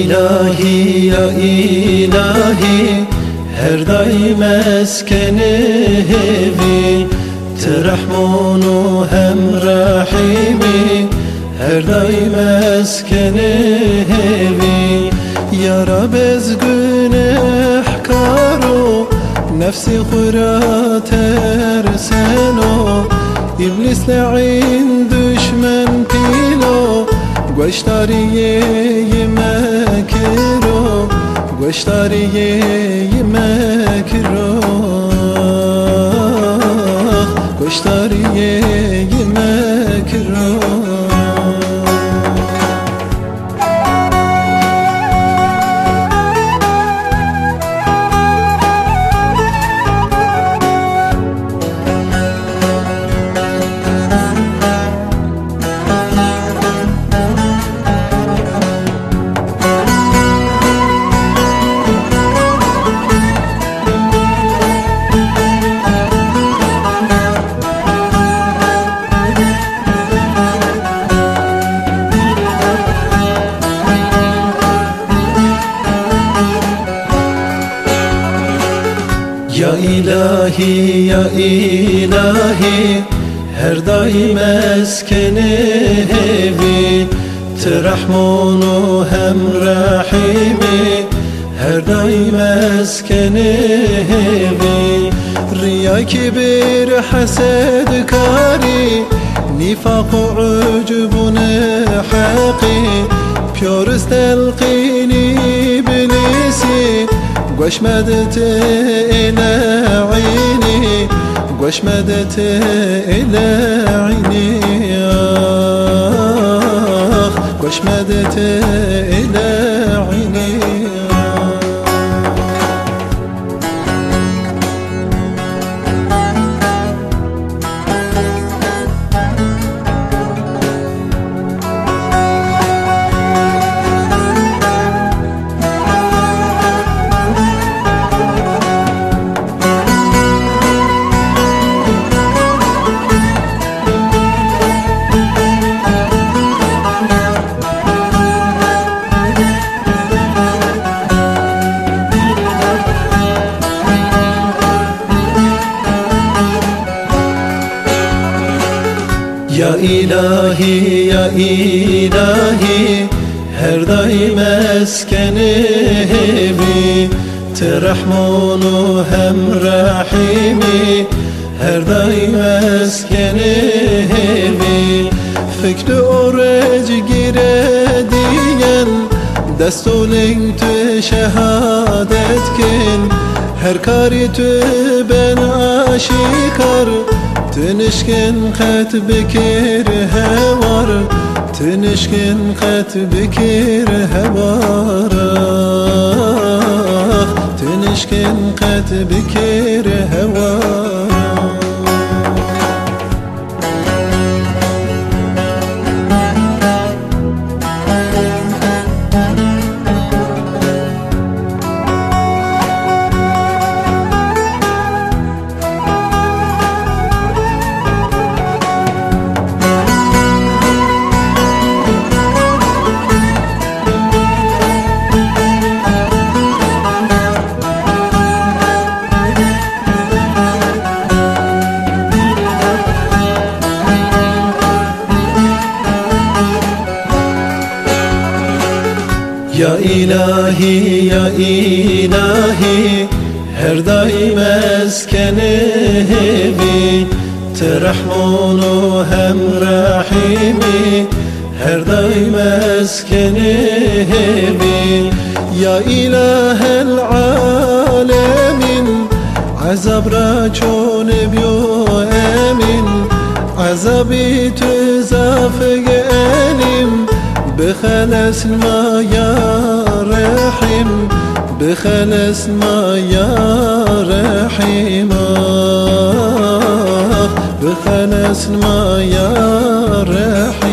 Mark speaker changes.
Speaker 1: ilahi ya ilahi Her daim eskeni evi Terahmunu hem rahimi Her daim eskeni evi Ya Rab ez günahkaru Nefsi hurater seno İblis la'in düşmen pilo Goştariye yemekiro Goştariye yemekiro Goştariye yemekiro Ya ilahi ya ilahi Her daim eskeni evi Terahmunu hem rahimi Her daim eskeni evi Riya kibir hased kari Nifak ucubun haqi Piyarız telqini قش مدت إلى عيني قش مدت إلى عيني. آخ قش مدت إلى عيني. Ya ilahi ya ilahi Her daim eskeni evi Terahmunu hem rahimi Her daim eskeni evi Fikri oracı gire diyen Destolin tü şehadet kin. Her kari tü ben aşikar تنشکن خط بکر هوار تنشکن خط بکر هوار تنشکن خط بکر هوار Ya ilahi ya ilahi Her daim eskeni evi Terahmunu hem rahimi Her daim eskeni evi. Ya ilahel alemin Azab ra çon biyo emin Azabi tüzaf elim بخلص ما يا رحيم بخلص ما يا رحيم. بخلص ما يا رحيم.